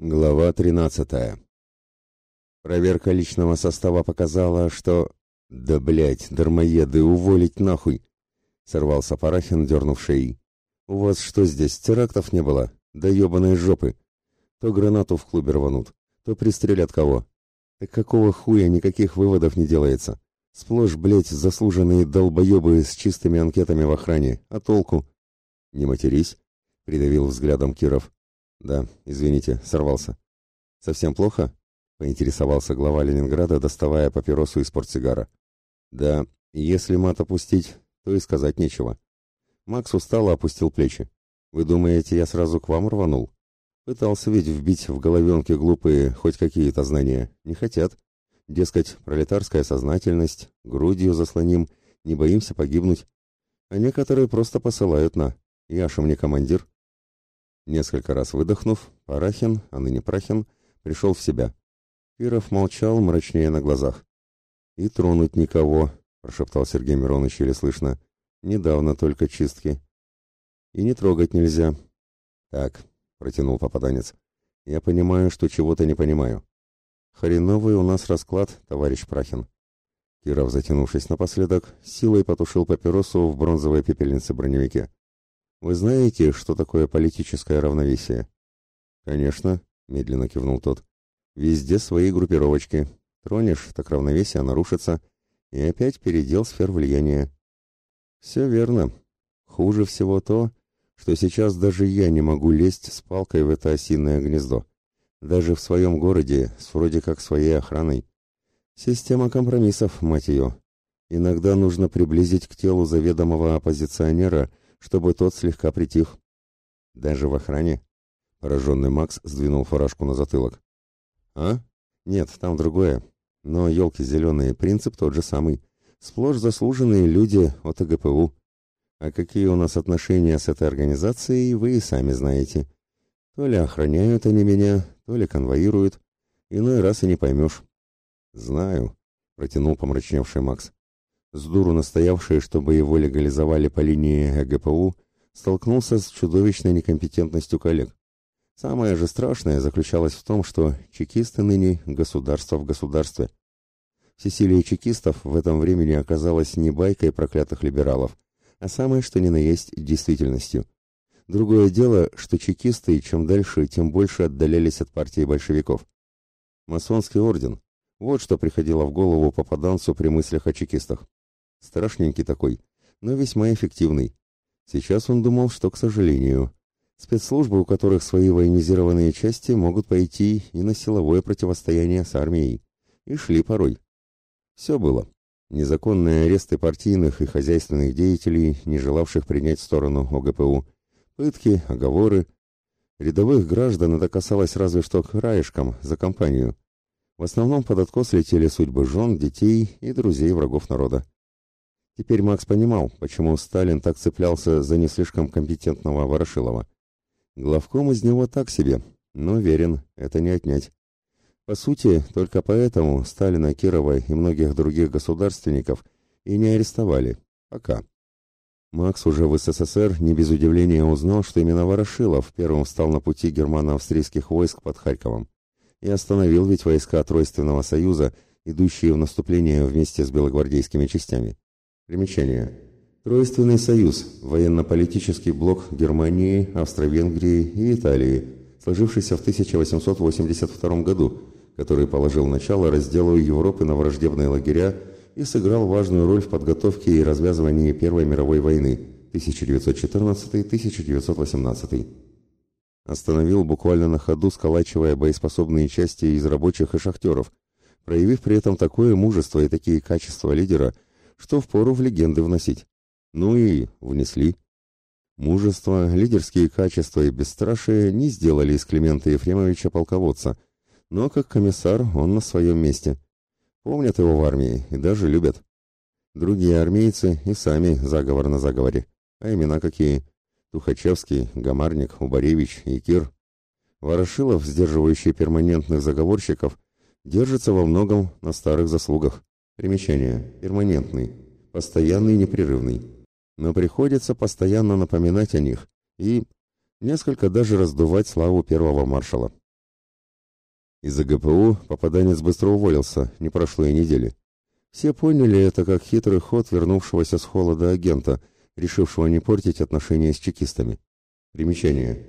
Глава 13. Проверка личного состава показала, что... Да, блять, дармоеды, уволить нахуй! Сорвался Парахин, дернув шеей. У вас что здесь, терактов не было? Да ебаные жопы! То гранату в клубе рванут, то пристрелят кого. Так какого хуя никаких выводов не делается? Сплошь, блять, заслуженные долбоебы с чистыми анкетами в охране. А толку? Не матерись, придавил взглядом Киров. Да, извините, сорвался. Совсем плохо? Поинтересовался глава Ленинграда, доставая папиросу из портсигара. Да, если мат опустить, то и сказать нечего. Макс устало опустил плечи. Вы думаете, я сразу к вам рванул? Пытался ведь вбить в головенки глупые хоть какие-то знания. Не хотят. Дескать, пролетарская сознательность, грудью заслоним, не боимся погибнуть. А некоторые просто посылают на «Яша мне командир». Несколько раз выдохнув, Парахин, а ныне Прахин, пришел в себя. Киров молчал, мрачнее на глазах. «И тронуть никого», — прошептал Сергей Миронович еле слышно. «Недавно только чистки». «И не трогать нельзя». «Так», — протянул попаданец, — «я понимаю, что чего-то не понимаю». «Хреновый у нас расклад, товарищ Прахин». Киров, затянувшись напоследок, силой потушил папиросу в бронзовой пепельнице броневике. Вы знаете, что такое политическое равновесие? Конечно, медленно кивнул тот. Везде свои группировочки. Тронешь, так равновесие нарушится, и опять передел сфер влияния. Все верно. Хуже всего то, что сейчас даже я не могу лезть с палкой в это осиное гнездо. Даже в своем городе, с вроде как своей охраной. Система компромиссов, мать ее. Иногда нужно приблизить к телу заведомого оппозиционера чтобы тот слегка притих. Даже в охране? Пораженный Макс сдвинул фуражку на затылок. А? Нет, там другое. Но елки зеленые, принцип тот же самый. Сплошь заслуженные люди от АГПУ. А какие у нас отношения с этой организацией, вы и сами знаете. То ли охраняют они меня, то ли конвоируют. Иной раз и не поймешь. Знаю, протянул помрачневший Макс с дуру настоявший, чтобы его легализовали по линии ГПУ, столкнулся с чудовищной некомпетентностью коллег. Самое же страшное заключалось в том, что чекисты ныне государство в государстве. Всесилие чекистов в этом времени оказалось не байкой проклятых либералов, а самое что ни на есть действительностью. Другое дело, что чекисты чем дальше, тем больше отдалялись от партии большевиков. Масонский орден – вот что приходило в голову попаданцу при мыслях о чекистах. Страшненький такой, но весьма эффективный. Сейчас он думал, что, к сожалению, спецслужбы, у которых свои военизированные части, могут пойти и на силовое противостояние с армией. И шли порой. Все было. Незаконные аресты партийных и хозяйственных деятелей, не желавших принять сторону ОГПУ, пытки, оговоры. Рядовых граждан это касалось разве что краешком, за компанию. В основном под откос летели судьбы жен, детей и друзей врагов народа. Теперь Макс понимал, почему Сталин так цеплялся за не слишком компетентного Ворошилова. Главком из него так себе, но верен, это не отнять. По сути, только поэтому Сталина, Кирова и многих других государственников и не арестовали. Пока. Макс уже в СССР не без удивления узнал, что именно Ворошилов первым встал на пути германо-австрийских войск под Харьковом и остановил ведь войска Тройственного Союза, идущие в наступление вместе с белогвардейскими частями. Примечание. Тройственный союз – военно-политический блок Германии, Австро-Венгрии и Италии, сложившийся в 1882 году, который положил начало разделу Европы на враждебные лагеря и сыграл важную роль в подготовке и развязывании Первой мировой войны 1914-1918. Остановил буквально на ходу, сколачивая боеспособные части из рабочих и шахтеров, проявив при этом такое мужество и такие качества лидера – что впору в легенды вносить. Ну и внесли. Мужество, лидерские качества и бесстрашие не сделали из Климента Ефремовича полководца, но как комиссар он на своем месте. Помнят его в армии и даже любят. Другие армейцы и сами заговор на заговоре. А имена какие? Тухачевский, Гамарник, Убаревич и Кир. Ворошилов, сдерживающий перманентных заговорщиков, держится во многом на старых заслугах. Примечание. Перманентный. Постоянный непрерывный. Но приходится постоянно напоминать о них и несколько даже раздувать славу первого маршала. Из-за ГПУ попаданец быстро уволился, не прошло и недели. Все поняли это как хитрый ход вернувшегося с холода агента, решившего не портить отношения с чекистами. Примечание.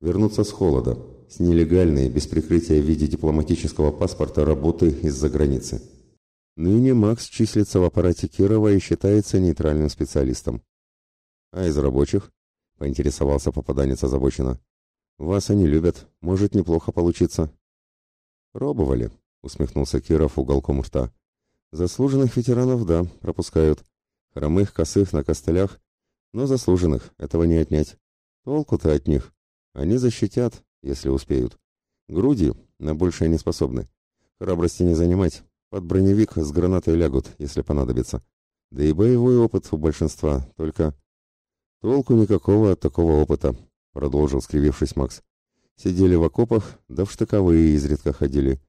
Вернуться с холода. С нелегальной, без прикрытия в виде дипломатического паспорта работы из-за границы. Ныне Макс числится в аппарате Кирова и считается нейтральным специалистом. А из рабочих? Поинтересовался попаданец озабоченно. Вас они любят, может неплохо получиться. Пробовали, усмехнулся Киров уголком рта. Заслуженных ветеранов, да, пропускают. Хромых, косых, на костылях. Но заслуженных, этого не отнять. Толку-то от них. Они защитят, если успеют. Груди на большее не способны. Храбрости не занимать. Под броневик с гранатой лягут, если понадобится. Да и боевой опыт у большинства, только... Толку никакого от такого опыта, продолжил скривившись Макс. Сидели в окопах, да в штыковые изредка ходили.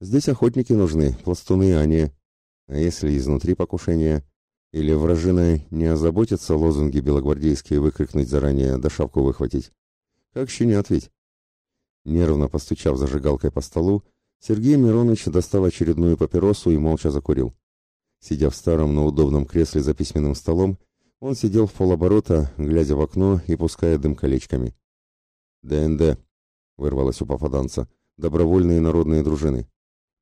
Здесь охотники нужны, пластуны, а не... А если изнутри покушения? Или вражина не озаботится лозунги белогвардейские выкрикнуть заранее, да шапку выхватить? Как щенят ведь? Нервно постучав зажигалкой по столу, Сергей Миронович достал очередную папиросу и молча закурил. Сидя в старом, но удобном кресле за письменным столом, он сидел в полоборота, глядя в окно и пуская дым колечками. «ДНД», — вырвалось у попаданца, — «добровольные народные дружины.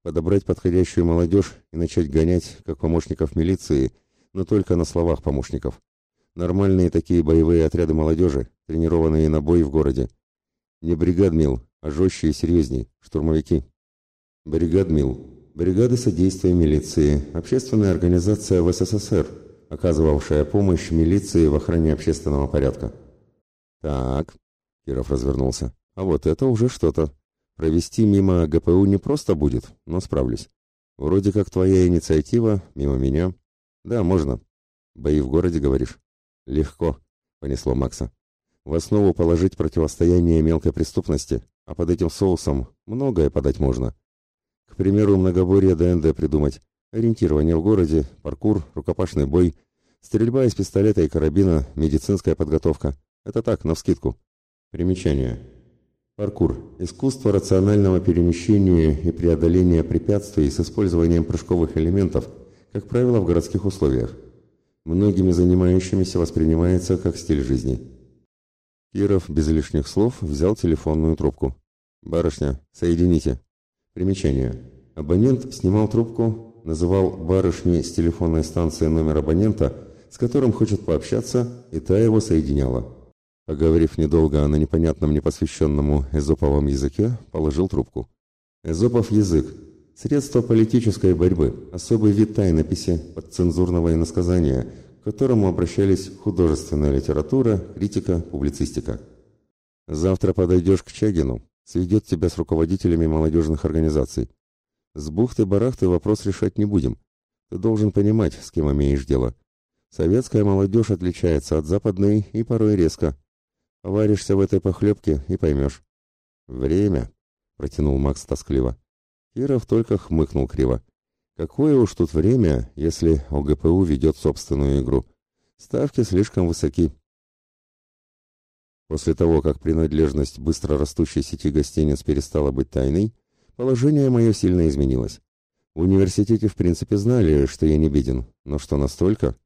Подобрать подходящую молодежь и начать гонять, как помощников милиции, но только на словах помощников. Нормальные такие боевые отряды молодежи, тренированные на бой в городе. Не бригадмил, а жестче и серьезней, штурмовики. Бригадмил. Бригады содействия милиции. Общественная организация в СССР, оказывавшая помощь милиции в охране общественного порядка. Так, Киров развернулся. А вот это уже что-то. Провести мимо ГПУ не просто будет, но справлюсь. Вроде как твоя инициатива, мимо меня. Да, можно. Бои в городе, говоришь? Легко, понесло Макса. В основу положить противостояние мелкой преступности, а под этим соусом многое подать можно. К примеру, многоборье ДНД придумать, ориентирование в городе, паркур, рукопашный бой, стрельба из пистолета и карабина, медицинская подготовка. Это так, навскидку. Примечание. Паркур – искусство рационального перемещения и преодоления препятствий с использованием прыжковых элементов, как правило, в городских условиях. Многими занимающимися воспринимается как стиль жизни. Киров без лишних слов взял телефонную трубку. «Барышня, соедините». Примечание. Абонент снимал трубку, называл барышни с телефонной станции номер абонента, с которым хочет пообщаться, и та его соединяла. Поговорив недолго на непонятном непосвященному эзоповом языке, положил трубку. Эзопов язык – средство политической борьбы, особый вид тайнописи, подцензурного иносказания, к которому обращались художественная литература, критика, публицистика. Завтра подойдешь к Чагину, сведет тебя с руководителями молодежных организаций. С бухты-барахты вопрос решать не будем. Ты должен понимать, с кем имеешь дело. Советская молодежь отличается от западной и порой резко. Варишься в этой похлебке и поймешь. Время, протянул Макс тоскливо. Киров только хмыкнул криво. Какое уж тут время, если ОГПУ ведет собственную игру. Ставки слишком высоки. После того, как принадлежность быстро растущей сети гостиниц перестала быть тайной, положение мое сильно изменилось. В университете в принципе знали, что я не беден, но что настолько?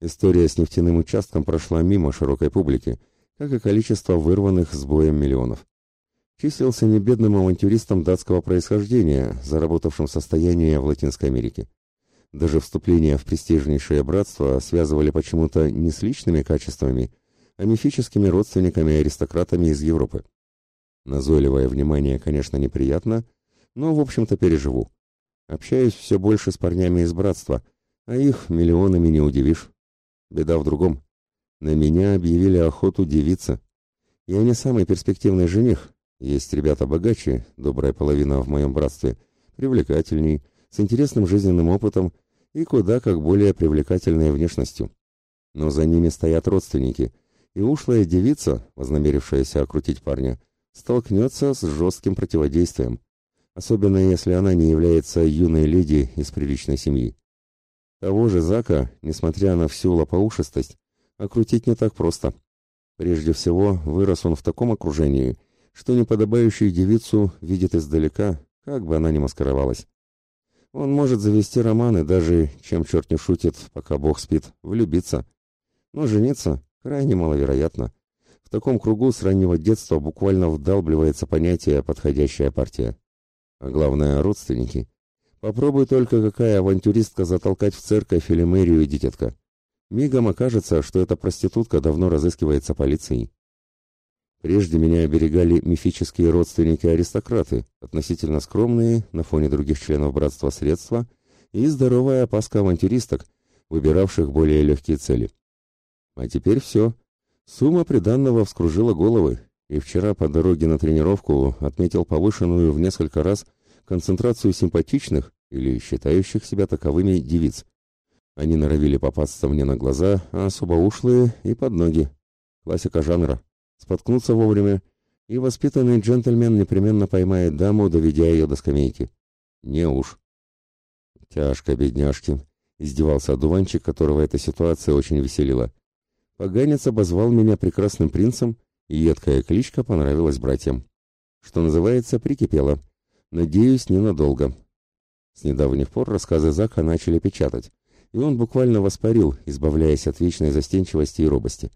История с нефтяным участком прошла мимо широкой публики, как и количество вырванных с боем миллионов. Числился не бедным авантюристом датского происхождения, заработавшим состояние в Латинской Америке. Даже вступление в престижнейшее братство связывали почему-то не с личными качествами, а мифическими родственниками-аристократами из Европы. Назойливое внимание, конечно, неприятно, но, в общем-то, переживу. Общаюсь все больше с парнями из братства, а их миллионами не удивишь. Беда в другом. На меня объявили охоту девица. Я не самый перспективный жених. Есть ребята богаче, добрая половина в моем братстве, привлекательней, с интересным жизненным опытом и куда как более привлекательной внешностью. Но за ними стоят родственники, и ушлая девица, вознамерившаяся окрутить парня, столкнется с жестким противодействием, особенно если она не является юной леди из приличной семьи. Того же Зака, несмотря на всю лопоушистость, окрутить не так просто. Прежде всего, вырос он в таком окружении, что неподобающую девицу видит издалека, как бы она ни маскировалась. Он может завести романы, даже, чем черт не шутит, пока бог спит, влюбиться. Но жениться крайне маловероятно. В таком кругу с раннего детства буквально вдалбливается понятие «подходящая партия». А главное, родственники. Попробуй только какая авантюристка затолкать в церковь или мэрию дитятка. Мигом окажется, что эта проститутка давно разыскивается полицией. Прежде меня оберегали мифические родственники-аристократы, относительно скромные на фоне других членов братства средства и здоровая опаска авантюристок, выбиравших более легкие цели. А теперь все. Сумма приданного вскружила головы, и вчера по дороге на тренировку отметил повышенную в несколько раз концентрацию симпатичных или считающих себя таковыми девиц. Они норовили попасться мне на глаза, а особо ушлые и под ноги. Классика жанра споткнуться вовремя, и воспитанный джентльмен непременно поймает даму, доведя ее до скамейки. Не уж. Тяжко, бедняжки, издевался одуванчик, которого эта ситуация очень веселила. Поганец обозвал меня прекрасным принцем, и едкая кличка понравилась братьям. Что называется, прикипела. Надеюсь, ненадолго. С недавних пор рассказы Зака начали печатать, и он буквально воспарил, избавляясь от вечной застенчивости и робости.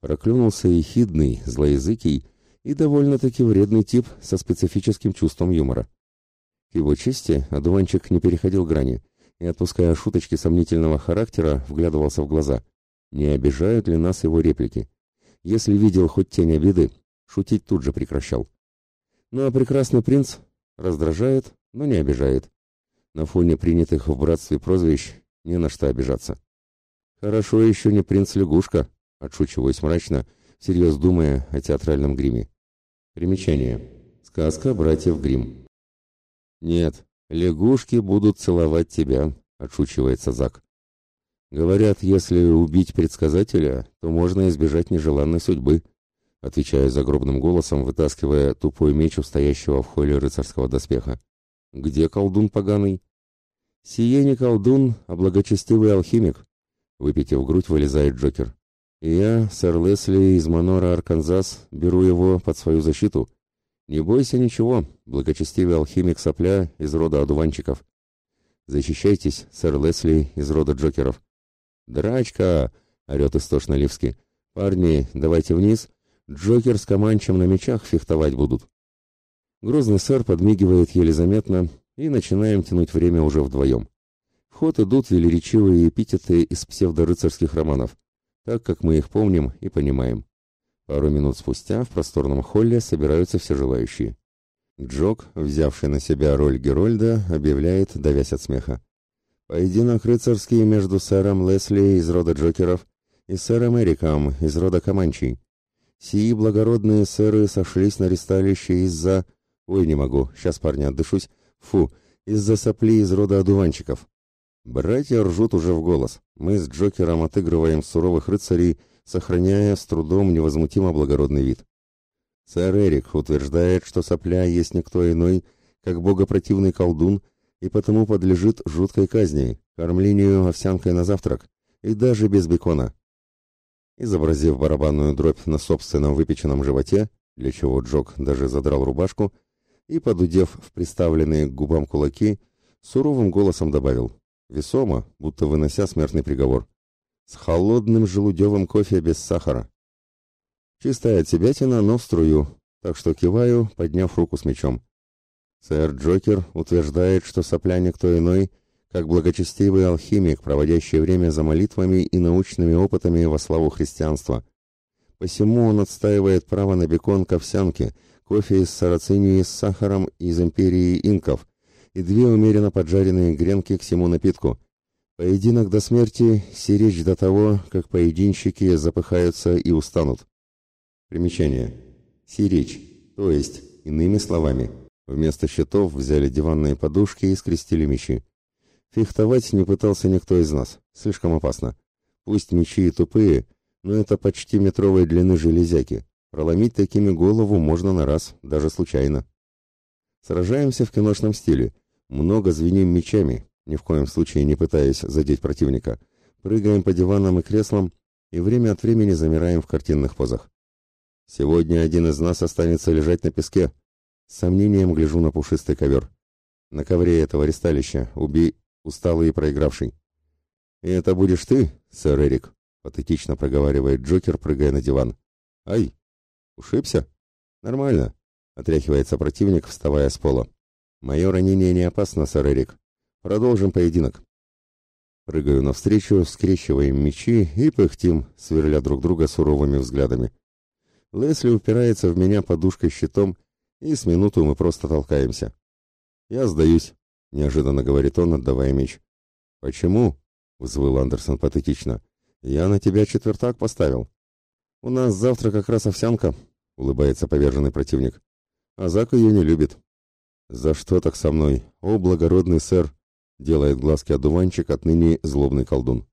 Проклюнулся ехидный, злоязыкий и довольно-таки вредный тип со специфическим чувством юмора. К его чести одуванчик не переходил грани и, отпуская шуточки сомнительного характера, вглядывался в глаза. Не обижают ли нас его реплики? Если видел хоть тень обиды, шутить тут же прекращал. Ну а прекрасный принц раздражает, но не обижает. На фоне принятых в братстве прозвищ не на что обижаться. Хорошо еще не принц-лягушка, Отшучиваюсь мрачно, всерьез думая о театральном гриме. Примечание. Сказка братьев Грим. Нет, лягушки будут целовать тебя, отшучивается Зак. Говорят, если убить предсказателя, то можно избежать нежеланной судьбы, отвечаю загробным голосом, вытаскивая тупой меч у стоящего в холле рыцарского доспеха. Где колдун поганый? Сие не колдун, а благочестивый алхимик. Выпитив грудь, вылезает Джокер. Я, сэр Лесли из Манора, Арканзас, беру его под свою защиту. Не бойся ничего, благочестивый алхимик сопля из рода одуванчиков. Защищайтесь, сэр Лесли из рода Джокеров. Драчка! орет истошно Ливски. Парни, давайте вниз. Джокер с Каманчем на мечах фехтовать будут. Грозный сэр подмигивает еле заметно, и начинаем тянуть время уже вдвоем. В ход идут велеречивые эпитеты из псевдорыцарских романов так как мы их помним и понимаем. Пару минут спустя в просторном холле собираются все желающие. Джок, взявший на себя роль Герольда, объявляет, давясь от смеха. Поединок рыцарский между сэром Лесли из рода Джокеров и сэром Эриком из рода Команчей. Сии благородные сэры сошлись на ресталище из-за... Ой, не могу, сейчас, парни, отдышусь. Фу, из-за сопли из рода одуванчиков. Братья ржут уже в голос. Мы с Джокером отыгрываем суровых рыцарей, сохраняя с трудом невозмутимо благородный вид. Сэр Эрик утверждает, что сопля есть никто иной, как богопротивный колдун, и потому подлежит жуткой казни, кормлению овсянкой на завтрак, и даже без бекона. Изобразив барабанную дробь на собственном выпеченном животе, для чего Джок даже задрал рубашку, и, подудев в приставленные к губам кулаки, суровым голосом добавил весомо, будто вынося смертный приговор. С холодным желудевым кофе без сахара. Чистая отсебятина, но в струю, так что киваю, подняв руку с мечом. Сэр Джокер утверждает, что сопля никто иной, как благочестивый алхимик, проводящий время за молитвами и научными опытами во славу христианства. Посему он отстаивает право на бекон к овсянке, кофе из сарацинии с сахаром из империи инков, и две умеренно поджаренные гренки к всему напитку. Поединок до смерти, сиречь до того, как поединщики запыхаются и устанут. Примечание. Сиречь, то есть, иными словами, вместо щитов взяли диванные подушки и скрестили мечи. Фехтовать не пытался никто из нас, слишком опасно. Пусть мечи и тупые, но это почти метровой длины железяки. Проломить такими голову можно на раз, даже случайно. Сражаемся в киношном стиле. Много звеним мечами, ни в коем случае не пытаясь задеть противника. Прыгаем по диванам и креслам и время от времени замираем в картинных позах. Сегодня один из нас останется лежать на песке. С сомнением гляжу на пушистый ковер. На ковре этого ресталища убей усталый и проигравший. «И это будешь ты, сэр Эрик?» — патетично проговаривает Джокер, прыгая на диван. «Ай! Ушибся?» «Нормально», — отряхивается противник, вставая с пола. «Мое ранение не опасно, сэр Эрик. Продолжим поединок». Прыгаю навстречу, скрещиваем мечи и пыхтим, сверля друг друга суровыми взглядами. Лесли упирается в меня подушкой-щитом, и с минуту мы просто толкаемся. «Я сдаюсь», — неожиданно говорит он, отдавая меч. «Почему?» — взвыл Андерсон патетично. «Я на тебя четвертак поставил». «У нас завтра как раз овсянка», — улыбается поверженный противник. «А Зак ее не любит». «За что так со мной, о благородный сэр?» — делает глазки одуванчик, отныне злобный колдун.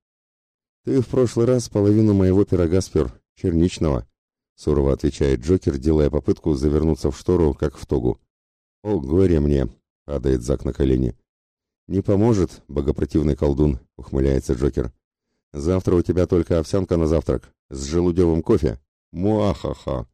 «Ты в прошлый раз половину моего пирога спер, черничного», — сурово отвечает Джокер, делая попытку завернуться в штору, как в тогу. «О, горе мне!» — падает Зак на колени. «Не поможет, богопротивный колдун», — ухмыляется Джокер. «Завтра у тебя только овсянка на завтрак, с желудевым кофе. Муахаха!»